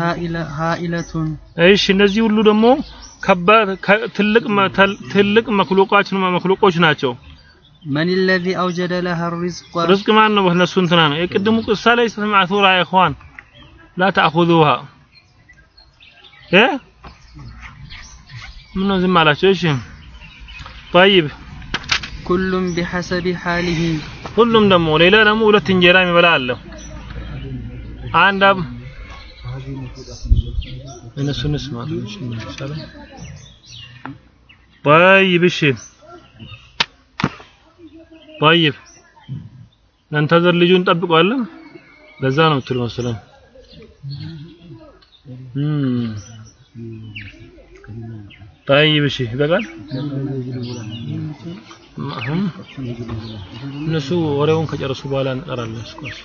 هائلة هائلة እሺ እነዚህ ሁሉ ደግሞ ከባድ ከ- ትልቅ መ- ተል- ትልቅ መክሉቃች መክሉቆች ናቸው من الذي أوجد لها الرزق ርዝቅ ማን ነው በእነሱ እንትና ነው የቅድሙ ቅሳ ላይ ማዕቱራ ያ ኢኽዋን ላ ተአኹዙሃ እ ምነው ዝም አላቸው እሺ طيب كل بحسب حاله ሁሉም ደግሞ ሌላ ደግሞ ሁለት እንጀራ የሚበላ አለ አንድ አብ እነሱ እንስማ ትንሽ እንመለሳለን طيب እሺ طيب ነንተዘር ልጁን ጠብቀዋለን ለዛ ነው ትል መሰለኝ እም طيب እሺ ይበቃል አሁን እነሱ ወሬውን ከጨረሱ በኋላ እንጠራለን እስኳስ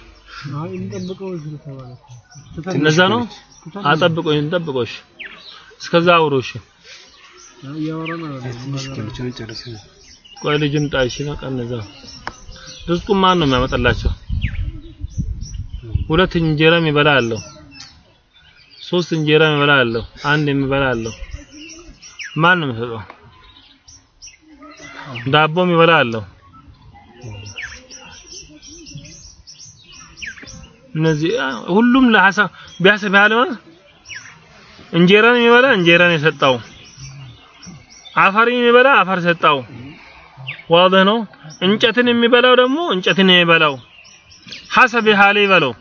እነዛ ነው? አጠብቆኝ እንጠብቆሽ እስከዛ አውሮሽ ቆይ ልጅን ጣይሽ እነዛ። ርዝቁን ማን ነው የሚያመጣላቸው? ሁለት እንጀራ የሚበላ አለው። ሶስት እንጀራ የሚበላ አለው። አንድ የሚበላ አለው። ማን ነው የሚሰጠው? ዳቦ የሚበላ አለው እነዚህ ሁሉም ለሐሳብ ቢያስብ ያለሆነ እንጀራን የሚበላ እንጀራን የሰጠው አፈርን የሚበላ አፈር ሰጠው። ዋድህ ነው። እንጨትን የሚበላው ደግሞ እንጨትን የሚበላው ሐሰብ ሐለ ይበለው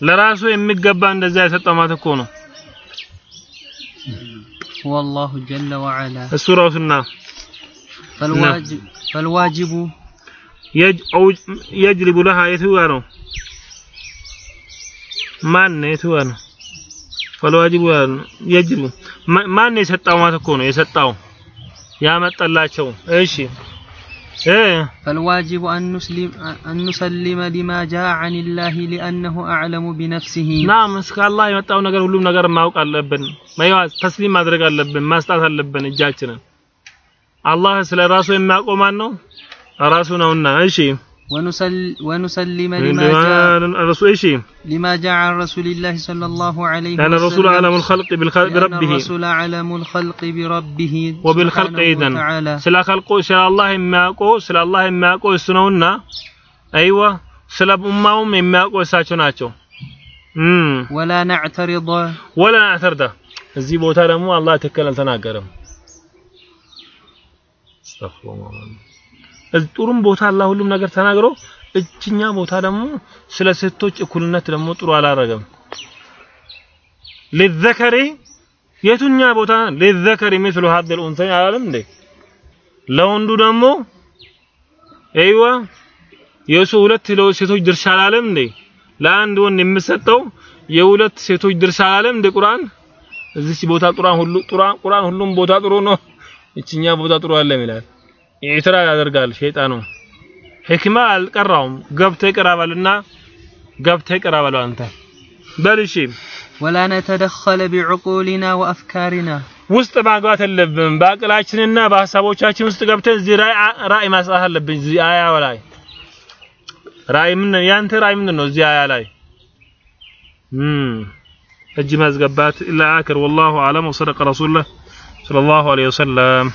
ለራሱ የሚገባ እንደዛ የሰጠው ማለት እኮ ነው። والله جل وعلا እሱ ራሱና فالواجب فالواجب يجلب لها የቱ ነው ማን ነው የትወ ነው فالواجب يجلب ማ- ማን ነው የሰጣው ማለት እኮ ነው የሰጣው ያመጣላቸው እሺ እ فالواجب أن نسلم أن نسلم لما جاء عن الله لأنه أعلم بنفسه ናም እስከ አላህ የመጣው ነገር ሁሉም ነገር ማወቅ አለብን መያዝ ተስሊም ማድረግ አለብን ማስጣት አለብን እጃችንን አላህ ስለ ራሱ የሚያውቀው ማን ነው ራሱ ነውና እሺ ونسل ونسلم لما جاء الرسول ايش لما جاء عن رسول الله صلى الله عليه لأن الرسول وسلم أعلم الخلق بالخلق لأن بربه الرسول أعلم الخلق بربه وبالخلق سبحانه إذن وتعالى ስለ ኸልቁ ስለ አላህ የሚያውቀው ስለ አላህ የሚያውቀው እሱ ነውና አይዋ ስለ ኡማውም የሚያውቀው እሳቸው ናቸው እም ولا نعترض ወላ አተርዳ እዚህ ቦታ ደግሞ አላህ ትክክል አልተናገረም አስተግፊሩላህ ጥሩም ቦታ አላህ ሁሉም ነገር ተናግሮ እችኛ ቦታ ደግሞ ስለ ሴቶች እኩልነት ደግሞ ጥሩ አላረገም። ሊዘከሪ የቱኛ ቦታ ሊዘከሪ ምስሉ ሀደል ኡንሰኝ አላለም እንዴ? ለወንዱ ደግሞ አይዋ የሱ ሁለት ሴቶች ድርሻ አላለም እንዴ? ለአንድ ወንድ የምሰጠው የሁለት ሴቶች ድርሻ አላለም እንደ ቁርአን እዚች ቦታ ቁርአን ሁሉ ቁርአን ሁሉም ቦታ ጥሩ ነው፣ እችኛ ቦታ ጥሩ አለም ይላል። ኢትራ ያደርጋል ሸይጣኑ። ህክማ አልቀራውም። ገብተህ ቅራ በልና ገብተህ ቅራ አንተ በል እሺ። ወላ ነተደኸለ ቢዕቁሊና ወአፍካሪና ውስጥ ማግባት የለብን። በአቅላችንና በሀሳቦቻችን ውስጥ ገብተን እዚህ ራእይ ማጽናት አለብን። እዚህ አያ ላይ ራእይ ምን ያንተ ራእይ ምንድን ነው? እዚህ አያ ላይ እጅ ማስገባት ኢላ አክር ወላሁ አለም ወሰደቀ ረሱሉላህ ሰለላሁ ዐለይሂ ወሰለም